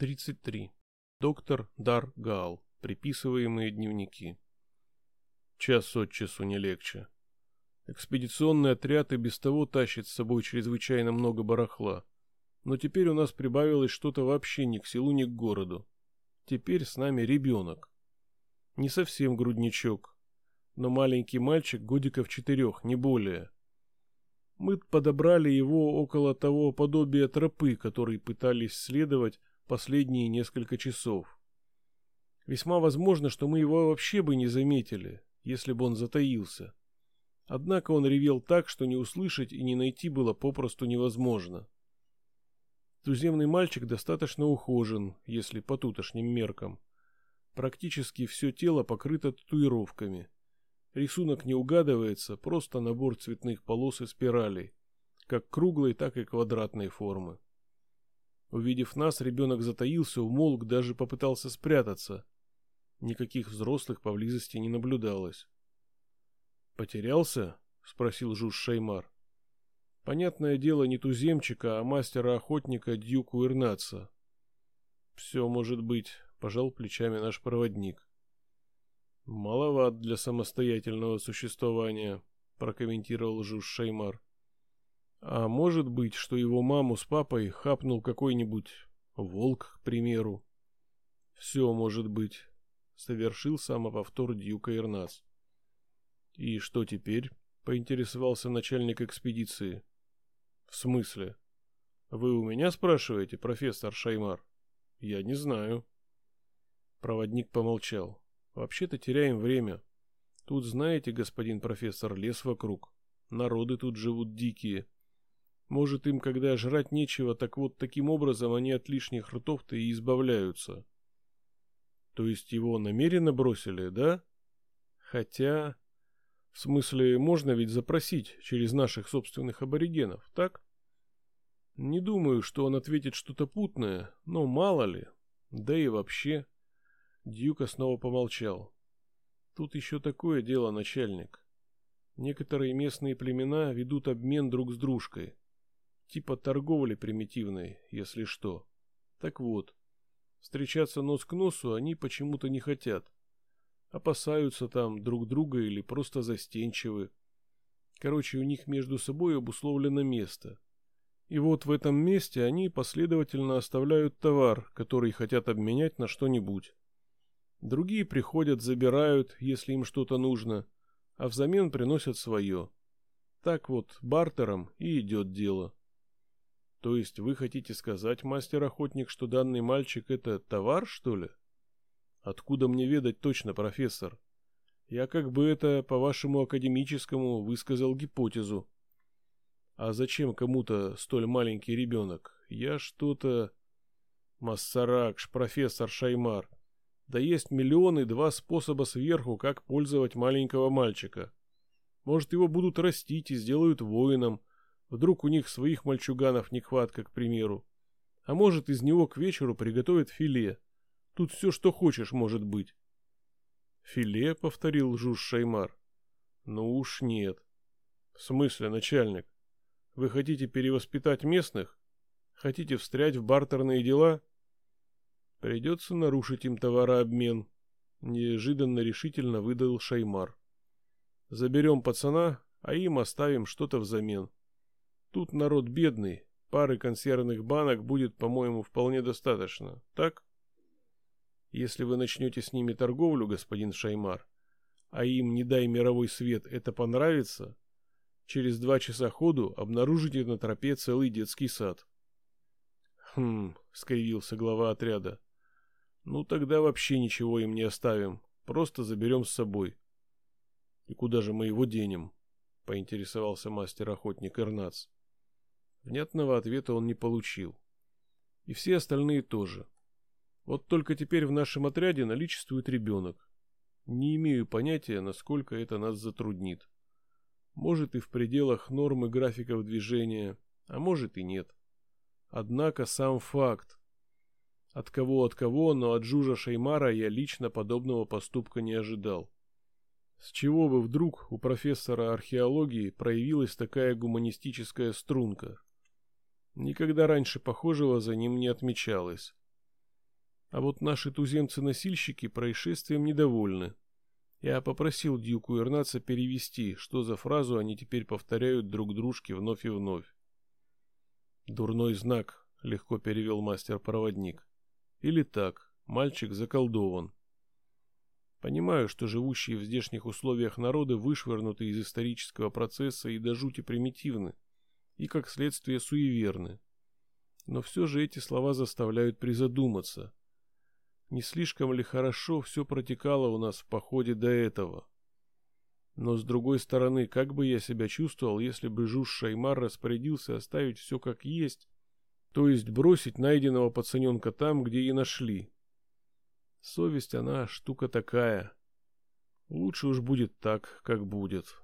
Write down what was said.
33. Доктор Дар Гал. Приписываемые дневники. Час от часу не легче. Экспедиционный отряд и без того тащит с собой чрезвычайно много барахла. Но теперь у нас прибавилось что-то вообще ни к селу, ни к городу. Теперь с нами ребенок. Не совсем грудничок, но маленький мальчик годиков четырех, не более. Мы подобрали его около того подобия тропы, который пытались следовать последние несколько часов. Весьма возможно, что мы его вообще бы не заметили, если бы он затаился. Однако он ревел так, что не услышать и не найти было попросту невозможно. Туземный мальчик достаточно ухожен, если по тутошним меркам. Практически все тело покрыто татуировками. Рисунок не угадывается, просто набор цветных полос и спиралей, как круглой, так и квадратной формы. Увидев нас, ребенок затаился, умолк, даже попытался спрятаться. Никаких взрослых поблизости не наблюдалось. «Потерялся?» — спросил Жуж Шеймар. Понятное дело, не туземчика, а мастера-охотника Дьюку Ирнаца. «Все может быть», — пожал плечами наш проводник. «Маловат для самостоятельного существования», — прокомментировал Жуж Шеймар. А может быть, что его маму с папой хапнул какой-нибудь волк, к примеру. Все может быть, совершил самоповтор Дьюка Ирнас. И что теперь? поинтересовался начальник экспедиции. В смысле? Вы у меня спрашиваете, профессор Шаймар? Я не знаю. Проводник помолчал. Вообще-то теряем время. Тут, знаете, господин профессор, лес вокруг. Народы тут живут дикие. Может, им, когда жрать нечего, так вот таким образом они от лишних ртов-то и избавляются. То есть его намеренно бросили, да? Хотя... В смысле, можно ведь запросить через наших собственных аборигенов, так? Не думаю, что он ответит что-то путное, но мало ли. Да и вообще... Дьюка снова помолчал. Тут еще такое дело, начальник. Некоторые местные племена ведут обмен друг с дружкой. Типа торговли примитивной, если что. Так вот, встречаться нос к носу они почему-то не хотят. Опасаются там друг друга или просто застенчивы. Короче, у них между собой обусловлено место. И вот в этом месте они последовательно оставляют товар, который хотят обменять на что-нибудь. Другие приходят, забирают, если им что-то нужно, а взамен приносят свое. Так вот, бартером и идет дело. То есть вы хотите сказать, мастер-охотник, что данный мальчик это товар, что ли? Откуда мне ведать точно, профессор? Я как бы это по вашему академическому высказал гипотезу. А зачем кому-то столь маленький ребенок? Я что-то... Массаракш, профессор Шаймар. Да есть миллионы два способа сверху, как пользовать маленького мальчика. Может, его будут растить и сделают воином, Вдруг у них своих мальчуганов нехватка, к примеру. А может, из него к вечеру приготовят филе. Тут все, что хочешь, может быть. Филе, повторил Жуж Шаймар. Ну уж нет. В смысле, начальник? Вы хотите перевоспитать местных? Хотите встрять в бартерные дела? Придется нарушить им товарообмен. Неожиданно решительно выдал Шаймар. Заберем пацана, а им оставим что-то взамен. Тут народ бедный, пары консервных банок будет, по-моему, вполне достаточно, так? Если вы начнете с ними торговлю, господин Шаймар, а им, не дай мировой свет, это понравится, через два часа ходу обнаружите на тропе целый детский сад. Хм, скривился глава отряда. Ну тогда вообще ничего им не оставим, просто заберем с собой. И куда же мы его денем? Поинтересовался мастер-охотник Эрнац. Внятного ответа он не получил. И все остальные тоже. Вот только теперь в нашем отряде наличествует ребенок. Не имею понятия, насколько это нас затруднит. Может и в пределах нормы графиков движения, а может и нет. Однако сам факт. От кого от кого, но от Жужа Шеймара я лично подобного поступка не ожидал. С чего бы вдруг у профессора археологии проявилась такая гуманистическая струнка? Никогда раньше похожего за ним не отмечалось. А вот наши туземцы-носильщики происшествием недовольны. Я попросил Дьюку Ирнаца перевести, что за фразу они теперь повторяют друг дружке вновь и вновь. «Дурной знак», — легко перевел мастер-проводник. «Или так, мальчик заколдован». Понимаю, что живущие в здешних условиях народы вышвырнуты из исторического процесса и до жути примитивны, и как следствие суеверны. Но все же эти слова заставляют призадуматься. Не слишком ли хорошо все протекало у нас в походе до этого? Но с другой стороны, как бы я себя чувствовал, если бы Жуж Шаймар распорядился оставить все как есть, то есть бросить найденного пацаненка там, где и нашли, Совесть, она штука такая. Лучше уж будет так, как будет.